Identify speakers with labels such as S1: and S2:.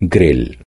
S1: grell